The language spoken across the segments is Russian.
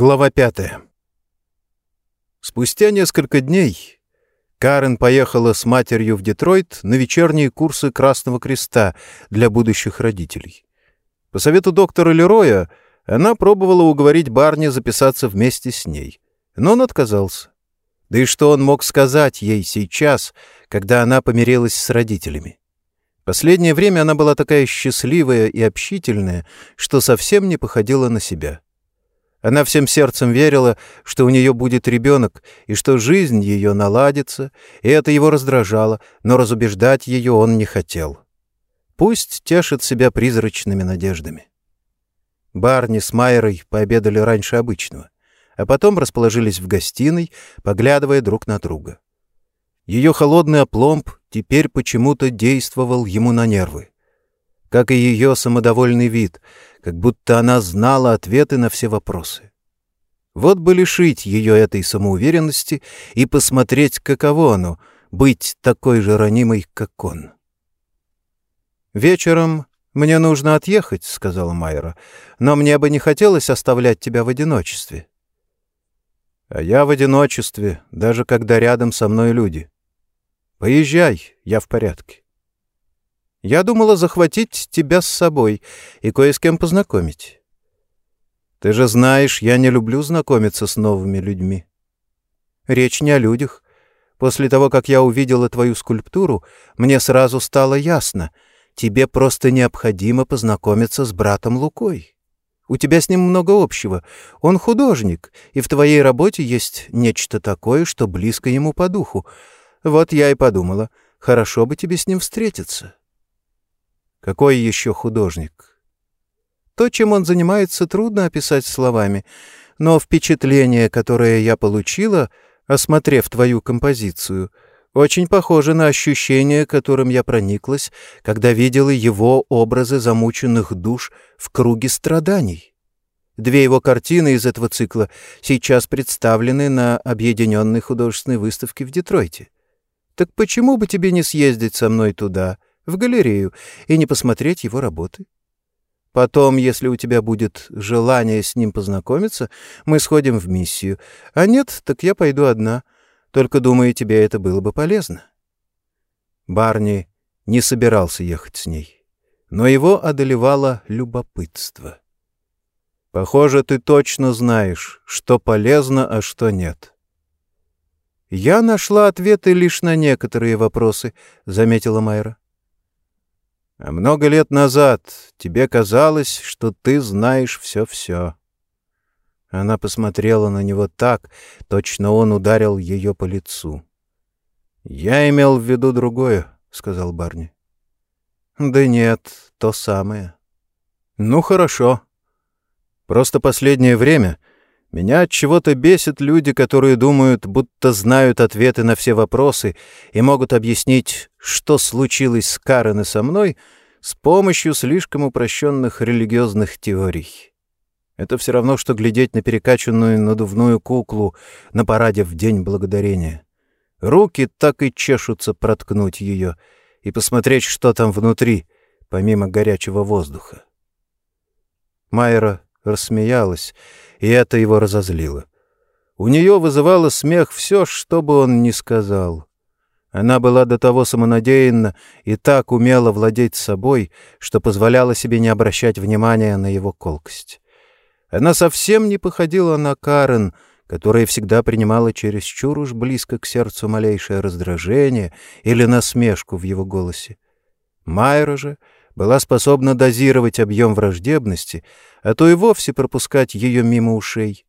Глава пятая. Спустя несколько дней Карен поехала с матерью в Детройт на вечерние курсы Красного Креста для будущих родителей. По совету доктора Лероя она пробовала уговорить Барни записаться вместе с ней, но он отказался. Да и что он мог сказать ей сейчас, когда она помирилась с родителями? Последнее время она была такая счастливая и общительная, что совсем не походила на себя. Она всем сердцем верила, что у нее будет ребенок, и что жизнь ее наладится, и это его раздражало, но разубеждать ее он не хотел. Пусть тешит себя призрачными надеждами. Барни с Майерой пообедали раньше обычного, а потом расположились в гостиной, поглядывая друг на друга. Ее холодный опломб теперь почему-то действовал ему на нервы как и ее самодовольный вид, как будто она знала ответы на все вопросы. Вот бы лишить ее этой самоуверенности и посмотреть, каково оно — быть такой же ранимой, как он. «Вечером мне нужно отъехать», — сказала Майра, — «но мне бы не хотелось оставлять тебя в одиночестве». «А я в одиночестве, даже когда рядом со мной люди. Поезжай, я в порядке». Я думала захватить тебя с собой и кое с кем познакомить. Ты же знаешь, я не люблю знакомиться с новыми людьми. Речь не о людях. После того, как я увидела твою скульптуру, мне сразу стало ясно. Тебе просто необходимо познакомиться с братом Лукой. У тебя с ним много общего. Он художник, и в твоей работе есть нечто такое, что близко ему по духу. Вот я и подумала, хорошо бы тебе с ним встретиться. Какой еще художник? То, чем он занимается, трудно описать словами, но впечатление, которое я получила, осмотрев твою композицию, очень похоже на ощущение, которым я прониклась, когда видела его образы замученных душ в круге страданий. Две его картины из этого цикла сейчас представлены на объединенной художественной выставке в Детройте. Так почему бы тебе не съездить со мной туда в галерею и не посмотреть его работы. Потом, если у тебя будет желание с ним познакомиться, мы сходим в миссию. А нет, так я пойду одна. Только, думаю, тебе это было бы полезно. Барни не собирался ехать с ней, но его одолевало любопытство. Похоже, ты точно знаешь, что полезно, а что нет. Я нашла ответы лишь на некоторые вопросы, заметила Майра. А много лет назад тебе казалось, что ты знаешь все-все. Она посмотрела на него так, точно он ударил ее по лицу. «Я имел в виду другое», — сказал Барни. «Да нет, то самое». «Ну, хорошо. Просто последнее время меня от чего-то бесит люди, которые думают, будто знают ответы на все вопросы и могут объяснить, что случилось с Карен и со мной, с помощью слишком упрощенных религиозных теорий. Это все равно, что глядеть на перекачанную надувную куклу на параде в День Благодарения. Руки так и чешутся проткнуть ее и посмотреть, что там внутри, помимо горячего воздуха. Майра рассмеялась, и это его разозлило. У нее вызывало смех все, что бы он ни сказал. Она была до того самонадеянна и так умела владеть собой, что позволяла себе не обращать внимания на его колкость. Она совсем не походила на Карен, которая всегда принимала чересчур уж близко к сердцу малейшее раздражение или насмешку в его голосе. Майра же была способна дозировать объем враждебности, а то и вовсе пропускать ее мимо ушей.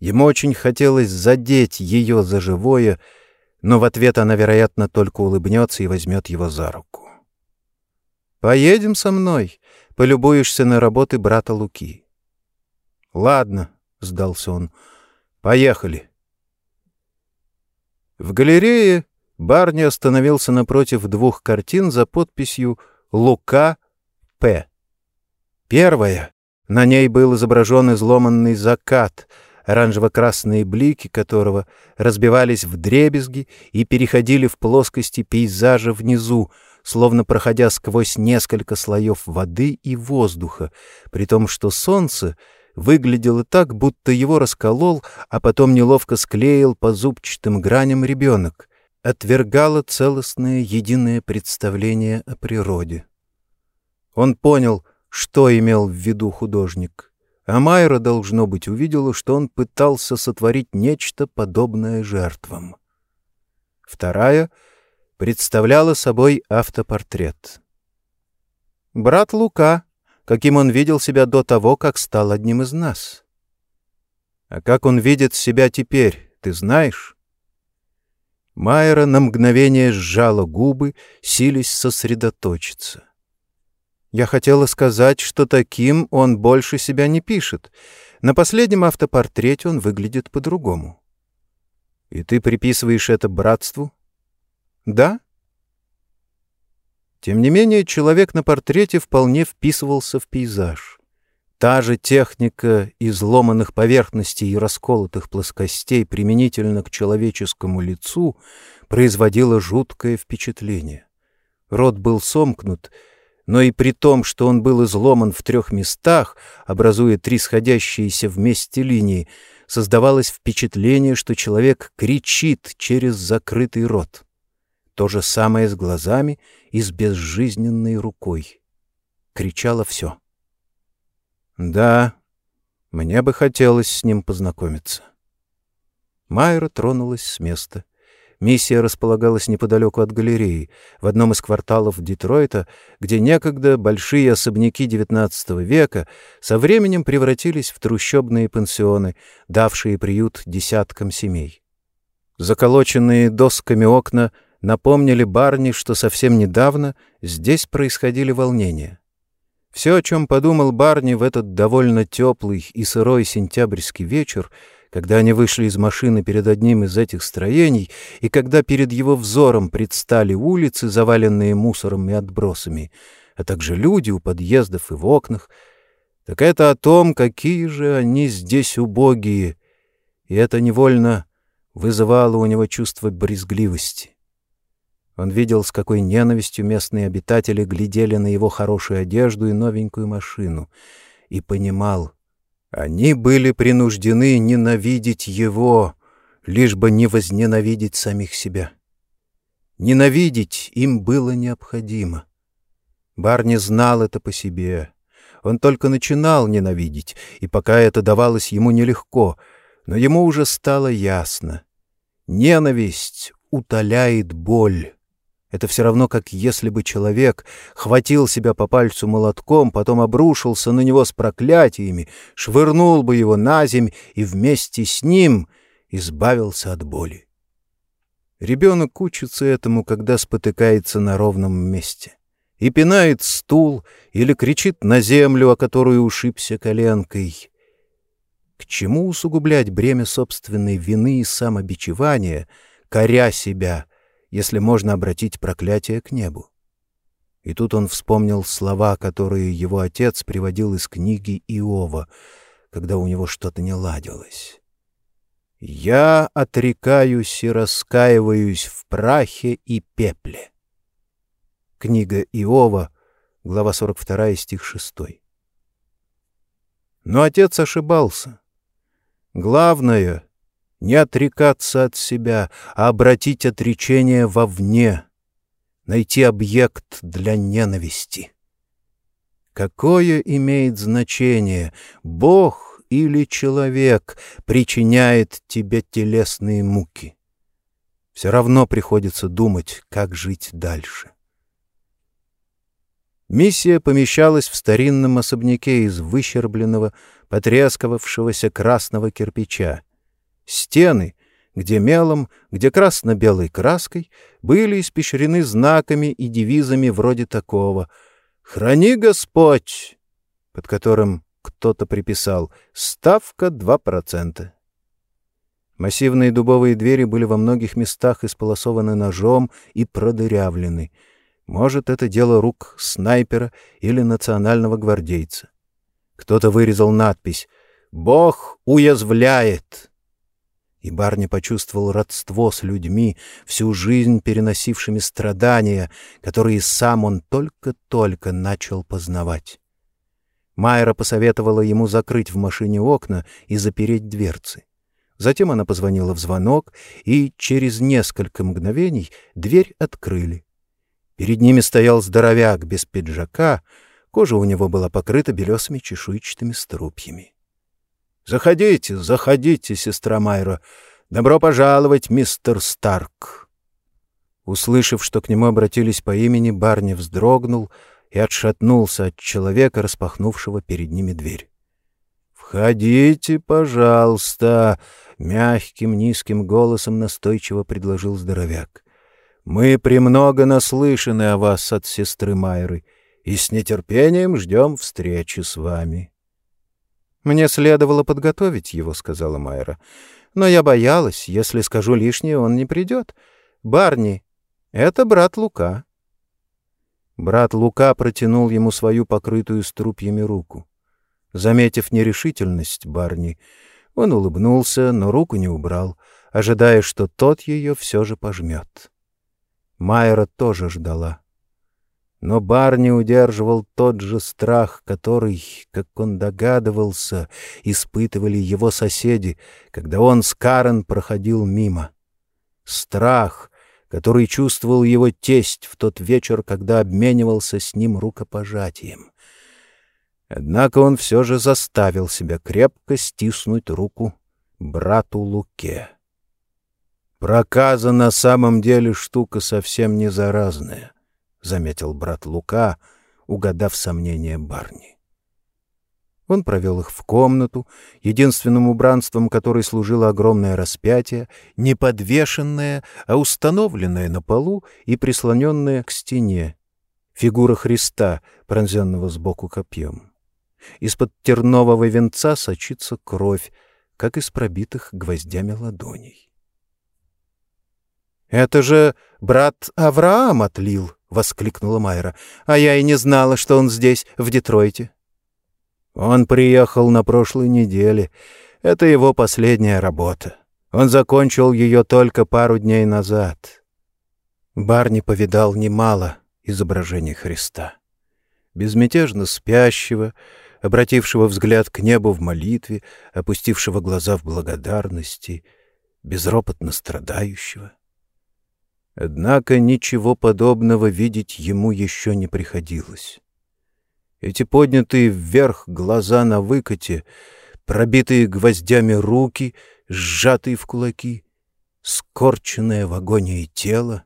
Ему очень хотелось задеть ее за живое, но в ответ она, вероятно, только улыбнется и возьмет его за руку. «Поедем со мной, полюбуешься на работы брата Луки». «Ладно», — сдался он, — «поехали». В галерее Барни остановился напротив двух картин за подписью «Лука П». Первая. На ней был изображен изломанный закат, оранжево-красные блики которого разбивались в дребезги и переходили в плоскости пейзажа внизу, словно проходя сквозь несколько слоев воды и воздуха, при том, что солнце выглядело так, будто его расколол, а потом неловко склеил по зубчатым граням ребенок, отвергало целостное единое представление о природе. Он понял, что имел в виду художник, а Майра, должно быть, увидела, что он пытался сотворить нечто подобное жертвам. Вторая представляла собой автопортрет. Брат Лука, каким он видел себя до того, как стал одним из нас. А как он видит себя теперь, ты знаешь? Майра на мгновение сжала губы, сились сосредоточиться. Я хотела сказать, что таким он больше себя не пишет. На последнем автопортрете он выглядит по-другому. И ты приписываешь это братству? Да? Тем не менее, человек на портрете вполне вписывался в пейзаж. Та же техника изломанных поверхностей и расколотых плоскостей применительно к человеческому лицу производила жуткое впечатление. Рот был сомкнут, но и при том, что он был изломан в трех местах, образуя три сходящиеся вместе линии, создавалось впечатление, что человек кричит через закрытый рот. То же самое с глазами и с безжизненной рукой. Кричало все. «Да, мне бы хотелось с ним познакомиться». Майра тронулась с места. Миссия располагалась неподалеку от галереи, в одном из кварталов Детройта, где некогда большие особняки XIX века со временем превратились в трущобные пансионы, давшие приют десяткам семей. Заколоченные досками окна напомнили Барни, что совсем недавно здесь происходили волнения. Все, о чем подумал Барни в этот довольно теплый и сырой сентябрьский вечер, когда они вышли из машины перед одним из этих строений, и когда перед его взором предстали улицы, заваленные мусором и отбросами, а также люди у подъездов и в окнах, так это о том, какие же они здесь убогие, и это невольно вызывало у него чувство брезгливости. Он видел, с какой ненавистью местные обитатели глядели на его хорошую одежду и новенькую машину, и понимал, они были принуждены ненавидеть его, лишь бы не возненавидеть самих себя. Ненавидеть им было необходимо. Барни знал это по себе. Он только начинал ненавидеть, и пока это давалось ему нелегко, но ему уже стало ясно. Ненависть утоляет боль. Это все равно, как если бы человек хватил себя по пальцу молотком, потом обрушился на него с проклятиями, швырнул бы его на земь и вместе с ним избавился от боли. Ребенок учится этому, когда спотыкается на ровном месте. И пинает стул или кричит на землю, о которую ушибся коленкой. К чему усугублять бремя собственной вины и самобичевания, коря себя — если можно обратить проклятие к небу. И тут он вспомнил слова, которые его отец приводил из книги Иова, когда у него что-то не ладилось. «Я отрекаюсь и раскаиваюсь в прахе и пепле». Книга Иова, глава 42, стих 6. Но отец ошибался. Главное не отрекаться от себя, а обратить отречение вовне, найти объект для ненависти. Какое имеет значение, Бог или человек причиняет тебе телесные муки? Все равно приходится думать, как жить дальше. Миссия помещалась в старинном особняке из выщербленного, потрескавшегося красного кирпича — Стены, где мелом, где красно-белой краской, были испещрены знаками и девизами вроде такого «Храни Господь», под которым кто-то приписал «Ставка 2%». Массивные дубовые двери были во многих местах исполосованы ножом и продырявлены. Может, это дело рук снайпера или национального гвардейца. Кто-то вырезал надпись «Бог уязвляет» и Барни почувствовал родство с людьми, всю жизнь переносившими страдания, которые сам он только-только начал познавать. Майра посоветовала ему закрыть в машине окна и запереть дверцы. Затем она позвонила в звонок, и через несколько мгновений дверь открыли. Перед ними стоял здоровяк без пиджака, кожа у него была покрыта белесыми чешуйчатыми струпьями. — Заходите, заходите, сестра Майра. Добро пожаловать, мистер Старк. Услышав, что к нему обратились по имени, Барни вздрогнул и отшатнулся от человека, распахнувшего перед ними дверь. «Входите, пожалуйста!» — мягким низким голосом настойчиво предложил здоровяк. «Мы премного наслышаны о вас от сестры Майры и с нетерпением ждем встречи с вами». «Мне следовало подготовить его», — сказала Майра. «Но я боялась, если скажу лишнее, он не придет. Барни, это брат Лука». Брат Лука протянул ему свою покрытую струпьями руку. Заметив нерешительность Барни, он улыбнулся, но руку не убрал, ожидая, что тот ее все же пожмет. Майра тоже ждала. Но Барни удерживал тот же страх, который, как он догадывался, испытывали его соседи, когда он с Карен проходил мимо. Страх, который чувствовал его тесть в тот вечер, когда обменивался с ним рукопожатием. Однако он все же заставил себя крепко стиснуть руку брату Луке. Проказа на самом деле штука совсем не заразная. — заметил брат Лука, угадав сомнения Барни. Он провел их в комнату, единственным убранством которой служило огромное распятие, не подвешенное, а установленное на полу и прислоненное к стене. Фигура Христа, пронзенного сбоку копьем. Из-под тернового венца сочится кровь, как из пробитых гвоздями ладоней. «Это же брат Авраам отлил!» Воскликнула Майра. «А я и не знала, что он здесь, в Детройте». «Он приехал на прошлой неделе. Это его последняя работа. Он закончил ее только пару дней назад». Барни повидал немало изображений Христа. Безмятежно спящего, обратившего взгляд к небу в молитве, опустившего глаза в благодарности, безропотно страдающего — Однако ничего подобного видеть ему еще не приходилось. Эти поднятые вверх глаза на выкате, пробитые гвоздями руки, сжатые в кулаки, скорченное в агонии тело.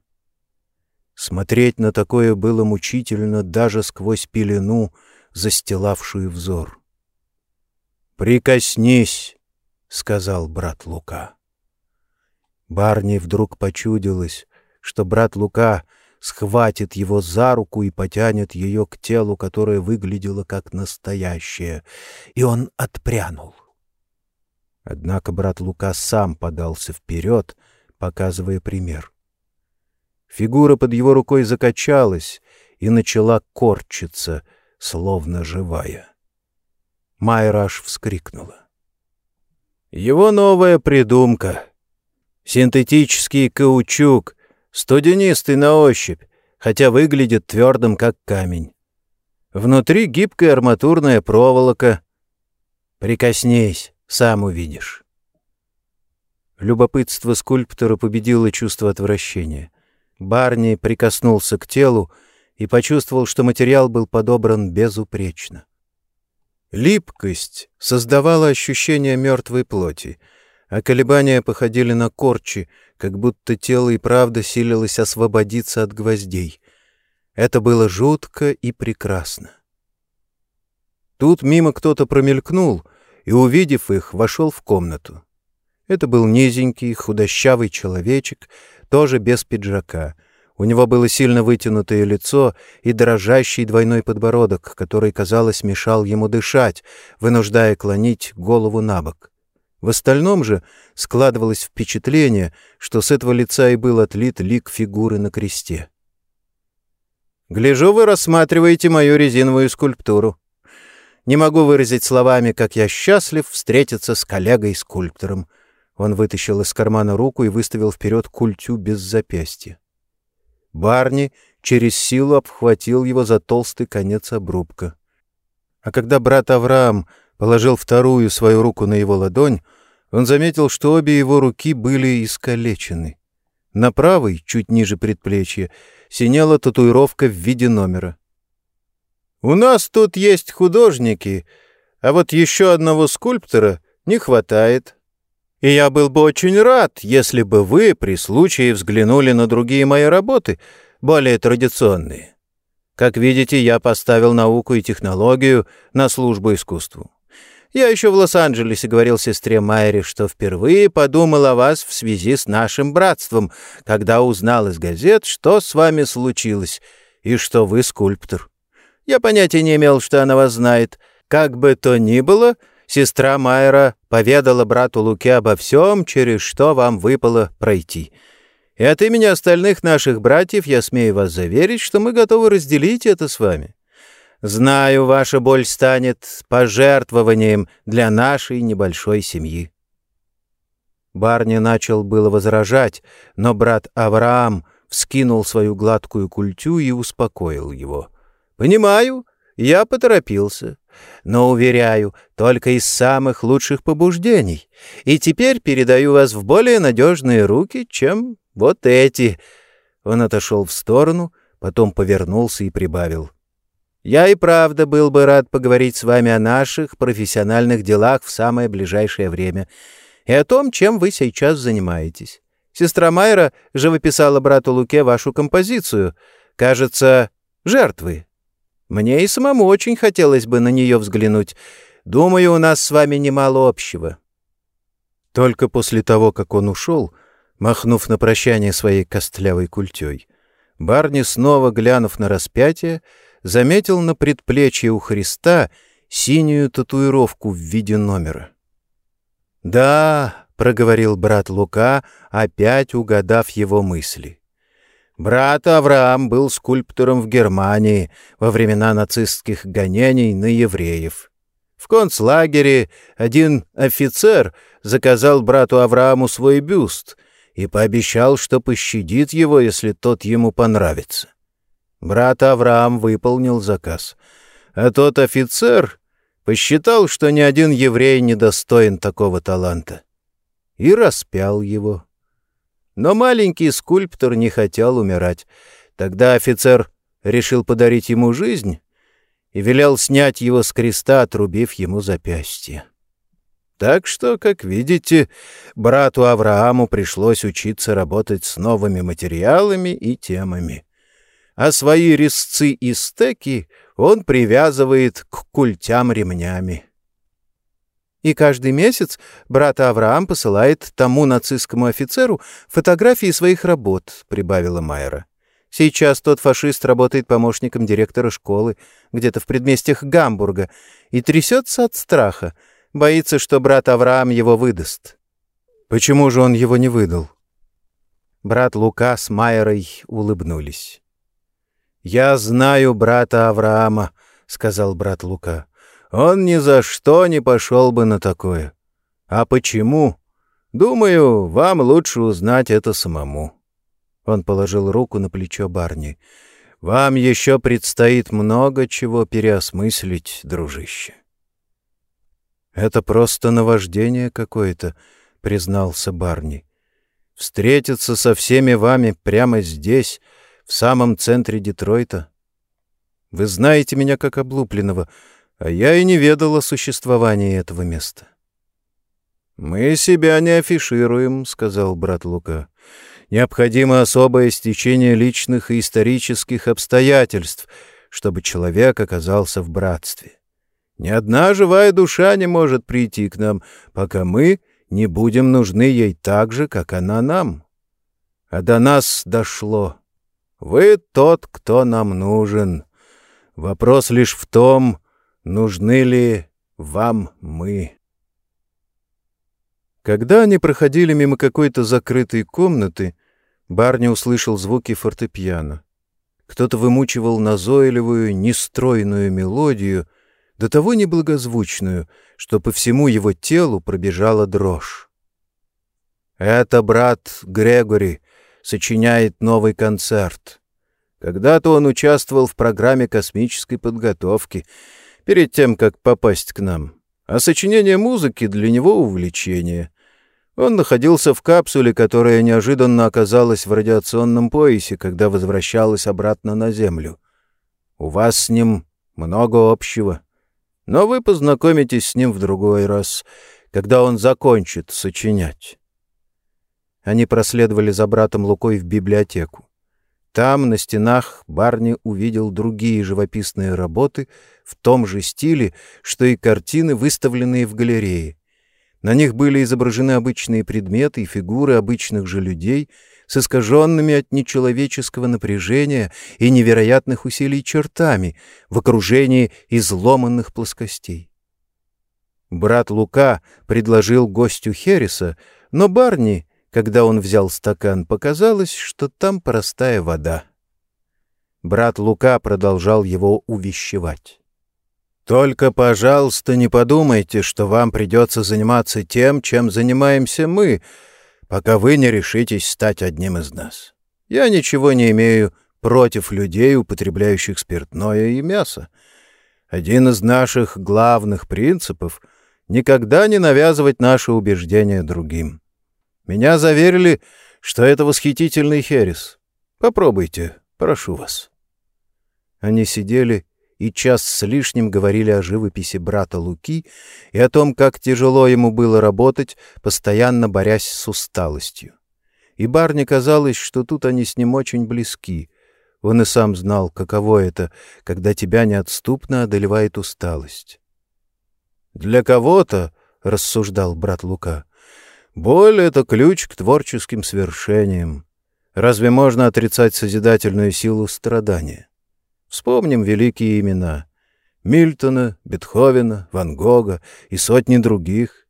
Смотреть на такое было мучительно даже сквозь пелену, застилавшую взор. «Прикоснись!» — сказал брат Лука. Барни вдруг почудилось, что брат Лука схватит его за руку и потянет ее к телу, которое выглядело как настоящее, и он отпрянул. Однако брат Лука сам подался вперед, показывая пример. Фигура под его рукой закачалась и начала корчиться, словно живая. Майра аж вскрикнула. Его новая придумка — синтетический каучук, Студенистый на ощупь, хотя выглядит твердым, как камень. Внутри гибкая арматурная проволока. Прикоснись, сам увидишь. Любопытство скульптора победило чувство отвращения. Барни прикоснулся к телу и почувствовал, что материал был подобран безупречно. Липкость создавала ощущение мертвой плоти, а колебания походили на корчи — как будто тело и правда силилось освободиться от гвоздей. Это было жутко и прекрасно. Тут мимо кто-то промелькнул и, увидев их, вошел в комнату. Это был низенький, худощавый человечек, тоже без пиджака. У него было сильно вытянутое лицо и дрожащий двойной подбородок, который, казалось, мешал ему дышать, вынуждая клонить голову на бок. В остальном же складывалось впечатление, что с этого лица и был отлит лик фигуры на кресте. «Гляжу, вы рассматриваете мою резиновую скульптуру. Не могу выразить словами, как я счастлив встретиться с коллегой-скульптором». Он вытащил из кармана руку и выставил вперед культю без запястья. Барни через силу обхватил его за толстый конец обрубка. А когда брат Авраам положил вторую свою руку на его ладонь, он заметил, что обе его руки были искалечены. На правой, чуть ниже предплечья, синела татуировка в виде номера. «У нас тут есть художники, а вот еще одного скульптора не хватает. И я был бы очень рад, если бы вы при случае взглянули на другие мои работы, более традиционные. Как видите, я поставил науку и технологию на службу искусству. Я еще в Лос-Анджелесе говорил сестре Майре, что впервые подумал о вас в связи с нашим братством, когда узнал из газет, что с вами случилось, и что вы скульптор. Я понятия не имел, что она вас знает. Как бы то ни было, сестра Майра поведала брату Луке обо всем, через что вам выпало пройти. И от имени остальных наших братьев я смею вас заверить, что мы готовы разделить это с вами. Знаю, ваша боль станет пожертвованием для нашей небольшой семьи. Барни начал было возражать, но брат Авраам вскинул свою гладкую культю и успокоил его. «Понимаю, я поторопился, но, уверяю, только из самых лучших побуждений, и теперь передаю вас в более надежные руки, чем вот эти». Он отошел в сторону, потом повернулся и прибавил — я и правда был бы рад поговорить с вами о наших профессиональных делах в самое ближайшее время и о том, чем вы сейчас занимаетесь. Сестра Майра живописала брату Луке вашу композицию. Кажется, «Жертвы». Мне и самому очень хотелось бы на нее взглянуть. Думаю, у нас с вами немало общего». Только после того, как он ушел, махнув на прощание своей костлявой культей, Барни, снова глянув на распятие, заметил на предплечье у Христа синюю татуировку в виде номера. «Да», — проговорил брат Лука, опять угадав его мысли. Брат Авраам был скульптором в Германии во времена нацистских гонений на евреев. В концлагере один офицер заказал брату Аврааму свой бюст и пообещал, что пощадит его, если тот ему понравится. Брат Авраам выполнил заказ. А тот офицер посчитал, что ни один еврей не достоин такого таланта. И распял его. Но маленький скульптор не хотел умирать. Тогда офицер решил подарить ему жизнь и велел снять его с креста, отрубив ему запястье. Так что, как видите, брату Аврааму пришлось учиться работать с новыми материалами и темами а свои резцы и стеки он привязывает к культям ремнями. И каждый месяц брат Авраам посылает тому нацистскому офицеру фотографии своих работ, — прибавила Майера. Сейчас тот фашист работает помощником директора школы где-то в предместьях Гамбурга и трясется от страха, боится, что брат Авраам его выдаст. Почему же он его не выдал? Брат Лука с Майерой улыбнулись. «Я знаю брата Авраама», — сказал брат Лука. «Он ни за что не пошел бы на такое. А почему? Думаю, вам лучше узнать это самому». Он положил руку на плечо Барни. «Вам еще предстоит много чего переосмыслить, дружище». «Это просто наваждение какое-то», — признался Барни. «Встретиться со всеми вами прямо здесь — в самом центре Детройта. Вы знаете меня как облупленного, а я и не ведал о существовании этого места. «Мы себя не афишируем», — сказал брат Лука. «Необходимо особое стечение личных и исторических обстоятельств, чтобы человек оказался в братстве. Ни одна живая душа не может прийти к нам, пока мы не будем нужны ей так же, как она нам. А до нас дошло. Вы тот, кто нам нужен. Вопрос лишь в том, нужны ли вам мы. Когда они проходили мимо какой-то закрытой комнаты, Барни услышал звуки фортепиано. Кто-то вымучивал назойливую, нестройную мелодию, до того неблагозвучную, что по всему его телу пробежала дрожь. «Это брат Грегори», сочиняет новый концерт. Когда-то он участвовал в программе космической подготовки. перед тем, как попасть к нам, а сочинение музыки для него увлечение. Он находился в капсуле, которая неожиданно оказалась в радиационном поясе, когда возвращалась обратно на Землю. У вас с ним много общего, но вы познакомитесь с ним в другой раз, когда он закончит сочинять. Они проследовали за братом Лукой в библиотеку. Там, на стенах, Барни увидел другие живописные работы в том же стиле, что и картины, выставленные в галерее. На них были изображены обычные предметы и фигуры обычных же людей с искаженными от нечеловеческого напряжения и невероятных усилий чертами в окружении изломанных плоскостей. Брат Лука предложил гостю Хереса, но Барни когда он взял стакан, показалось, что там простая вода. Брат Лука продолжал его увещевать. «Только, пожалуйста, не подумайте, что вам придется заниматься тем, чем занимаемся мы, пока вы не решитесь стать одним из нас. Я ничего не имею против людей, употребляющих спиртное и мясо. Один из наших главных принципов — никогда не навязывать наши убеждения другим. Меня заверили, что это восхитительный херес. Попробуйте, прошу вас. Они сидели и час с лишним говорили о живописи брата Луки и о том, как тяжело ему было работать, постоянно борясь с усталостью. И Барне казалось, что тут они с ним очень близки. Он и сам знал, каково это, когда тебя неотступно одолевает усталость. «Для кого-то, — рассуждал брат Лука, Боль — это ключ к творческим свершениям. Разве можно отрицать созидательную силу страдания? Вспомним великие имена — Мильтона, Бетховена, Ван Гога и сотни других.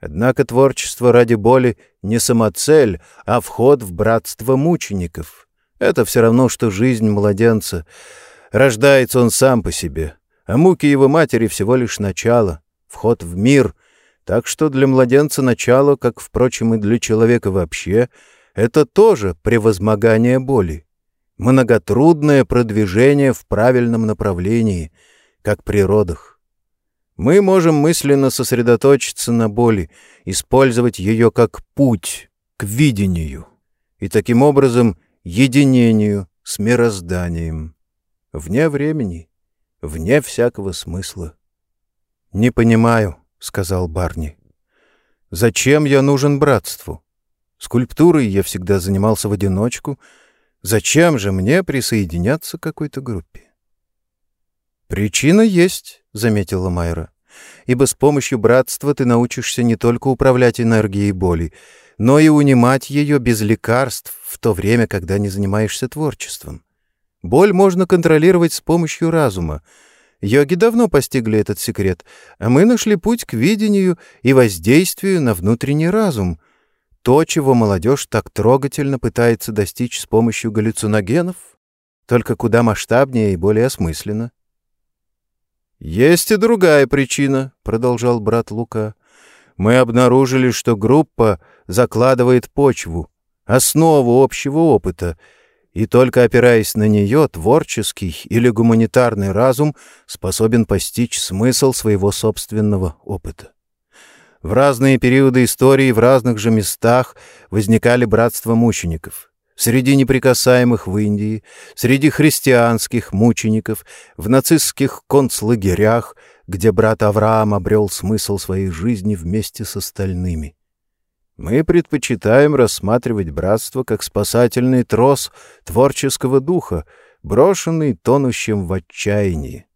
Однако творчество ради боли не самоцель, а вход в братство мучеников. Это все равно, что жизнь младенца. Рождается он сам по себе, а муки его матери всего лишь начало, вход в мир — так что для младенца начало, как, впрочем, и для человека вообще, это тоже превозмогание боли, многотрудное продвижение в правильном направлении, как при родах. Мы можем мысленно сосредоточиться на боли, использовать ее как путь к видению и таким образом единению с мирозданием, вне времени, вне всякого смысла. Не понимаю, — сказал Барни. «Зачем я нужен братству? Скульптурой я всегда занимался в одиночку. Зачем же мне присоединяться к какой-то группе?» «Причина есть», — заметила Майра. «Ибо с помощью братства ты научишься не только управлять энергией боли, но и унимать ее без лекарств в то время, когда не занимаешься творчеством. Боль можно контролировать с помощью разума, Йоги давно постигли этот секрет, а мы нашли путь к видению и воздействию на внутренний разум. То, чего молодежь так трогательно пытается достичь с помощью галлюциногенов, только куда масштабнее и более осмысленно. «Есть и другая причина», — продолжал брат Лука. «Мы обнаружили, что группа закладывает почву, основу общего опыта — и только опираясь на нее, творческий или гуманитарный разум способен постичь смысл своего собственного опыта. В разные периоды истории в разных же местах возникали братства мучеников. Среди неприкасаемых в Индии, среди христианских мучеников, в нацистских концлагерях, где брат Авраам обрел смысл своей жизни вместе с остальными. Мы предпочитаем рассматривать братство как спасательный трос творческого духа, брошенный тонущим в отчаянии.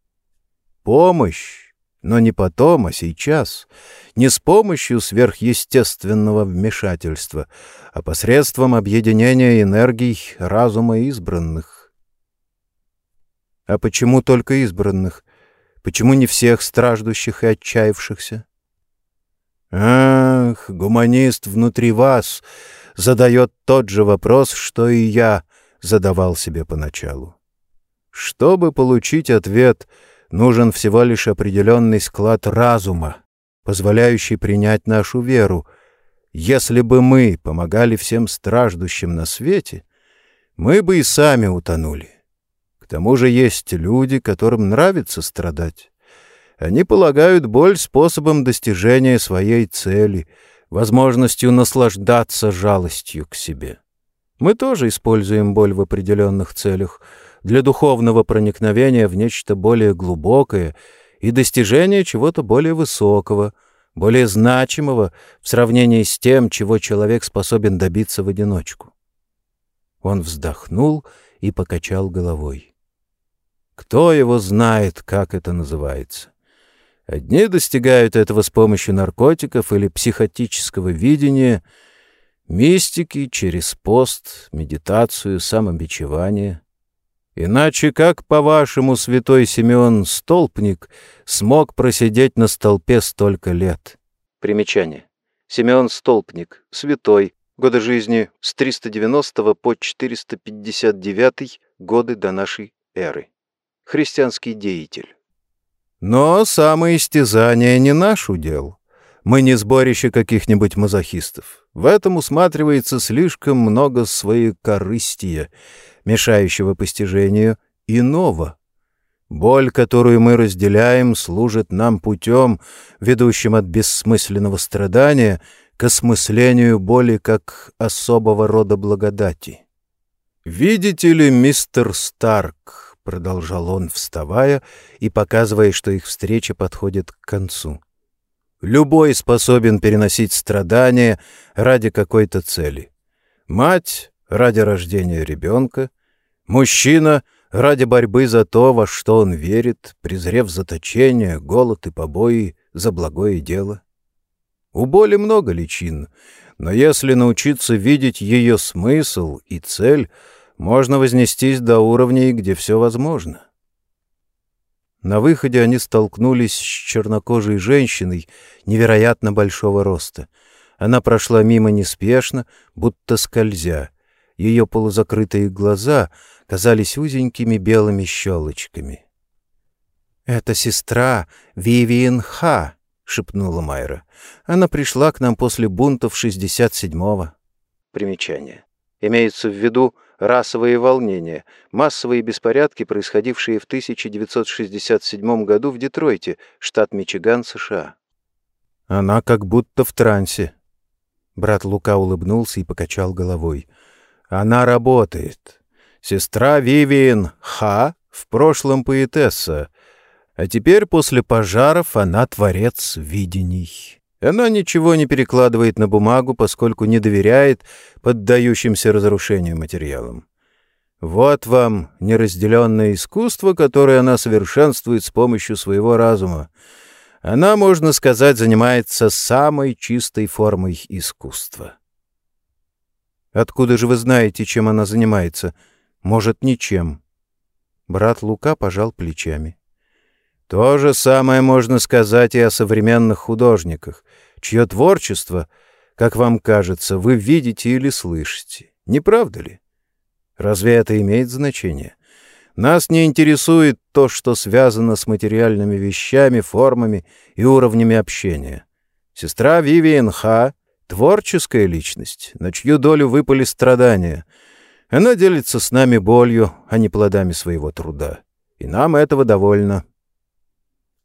Помощь, но не потом, а сейчас, не с помощью сверхъестественного вмешательства, а посредством объединения энергий разума избранных. А почему только избранных? Почему не всех страждущих и отчаявшихся? Ах, гуманист внутри вас задает тот же вопрос, что и я задавал себе поначалу. Чтобы получить ответ, нужен всего лишь определенный склад разума, позволяющий принять нашу веру. Если бы мы помогали всем страждущим на свете, мы бы и сами утонули. К тому же есть люди, которым нравится страдать. Они полагают боль способом достижения своей цели, возможностью наслаждаться жалостью к себе. Мы тоже используем боль в определенных целях, для духовного проникновения в нечто более глубокое и достижения чего-то более высокого, более значимого в сравнении с тем, чего человек способен добиться в одиночку. Он вздохнул и покачал головой. Кто его знает, как это называется? Одни достигают этого с помощью наркотиков или психотического видения, мистики через пост, медитацию, самобичевание. Иначе как, по-вашему, святой Симеон Столпник смог просидеть на столпе столько лет? Примечание. Симеон Столпник, святой, годы жизни с 390 по 459 годы до нашей эры. Христианский деятель. Но самоистязание не наш удел. Мы не сборище каких-нибудь мазохистов. В этом усматривается слишком много своей корыстия, мешающего постижению иного. Боль, которую мы разделяем, служит нам путем, ведущим от бессмысленного страдания к осмыслению боли как особого рода благодати. «Видите ли, мистер Старк», продолжал он, вставая и показывая, что их встреча подходит к концу. Любой способен переносить страдания ради какой-то цели. Мать — ради рождения ребенка, мужчина — ради борьбы за то, во что он верит, презрев заточение, голод и побои за благое дело. У боли много личин, но если научиться видеть ее смысл и цель — можно вознестись до уровней, где все возможно. На выходе они столкнулись с чернокожей женщиной невероятно большого роста. Она прошла мимо неспешно, будто скользя. Ее полузакрытые глаза казались узенькими белыми щелочками. «Это сестра Вивиен Ха», — шепнула Майра. «Она пришла к нам после бунтов 67-го». Примечание. Имеется в виду расовые волнения, массовые беспорядки, происходившие в 1967 году в Детройте, штат Мичиган, США. Она как будто в трансе. Брат Лука улыбнулся и покачал головой. Она работает. Сестра Вивиен Ха, в прошлом поэтесса, а теперь после пожаров она творец видений. Она ничего не перекладывает на бумагу, поскольку не доверяет поддающимся разрушению материалам. Вот вам неразделенное искусство, которое она совершенствует с помощью своего разума. Она, можно сказать, занимается самой чистой формой искусства. Откуда же вы знаете, чем она занимается? Может, ничем. Брат Лука пожал плечами. То же самое можно сказать и о современных художниках, чье творчество, как вам кажется, вы видите или слышите. Не правда ли? Разве это имеет значение? Нас не интересует то, что связано с материальными вещами, формами и уровнями общения. Сестра Вивиен Ха — творческая личность, на чью долю выпали страдания. Она делится с нами болью, а не плодами своего труда. И нам этого довольно.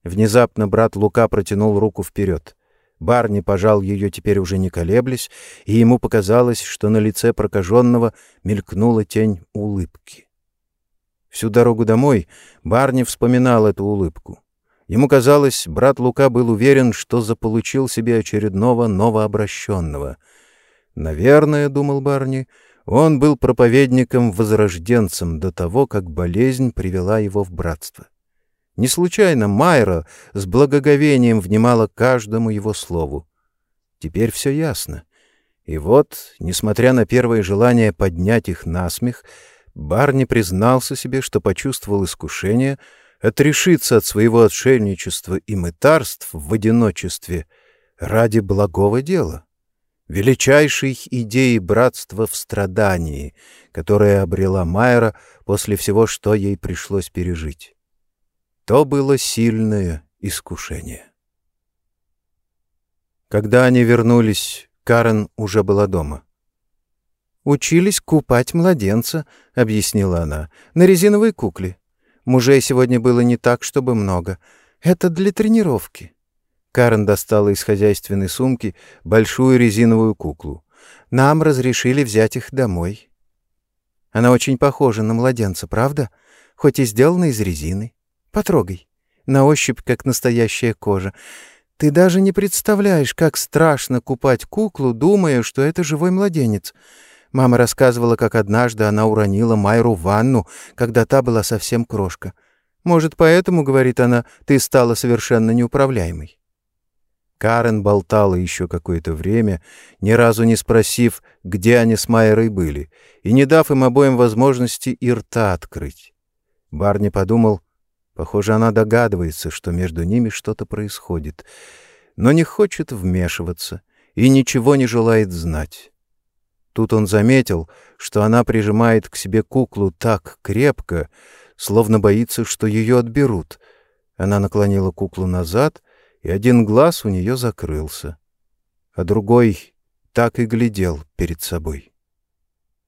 Внезапно брат Лука протянул руку вперед. Барни пожал ее теперь уже не колеблясь, и ему показалось, что на лице прокаженного мелькнула тень улыбки. Всю дорогу домой Барни вспоминал эту улыбку. Ему казалось, брат Лука был уверен, что заполучил себе очередного новообращенного. «Наверное, — думал Барни, — он был проповедником-возрожденцем до того, как болезнь привела его в братство. Не случайно Майра с благоговением внимала каждому его слову. Теперь все ясно. И вот, несмотря на первое желание поднять их на смех, Барни признался себе, что почувствовал искушение отрешиться от своего отшельничества и мытарств в одиночестве ради благого дела, величайшей идеи братства в страдании, которое обрела Майра после всего, что ей пришлось пережить. То было сильное искушение. Когда они вернулись, Карен уже была дома. «Учились купать младенца», — объяснила она, — «на резиновой кукле. Мужей сегодня было не так, чтобы много. «Это для тренировки». Карен достала из хозяйственной сумки большую резиновую куклу. «Нам разрешили взять их домой». Она очень похожа на младенца, правда? Хоть и сделана из резины. Потрогай. На ощупь, как настоящая кожа. Ты даже не представляешь, как страшно купать куклу, думая, что это живой младенец. Мама рассказывала, как однажды она уронила Майру в ванну, когда та была совсем крошка. Может, поэтому, говорит она, ты стала совершенно неуправляемой. Карен болтала еще какое-то время, ни разу не спросив, где они с Майерой были, и не дав им обоим возможности и рта открыть. Барни подумал, похоже, она догадывается, что между ними что-то происходит, но не хочет вмешиваться и ничего не желает знать. Тут он заметил, что она прижимает к себе куклу так крепко, словно боится, что ее отберут. Она наклонила куклу назад, и один глаз у нее закрылся, а другой так и глядел перед собой.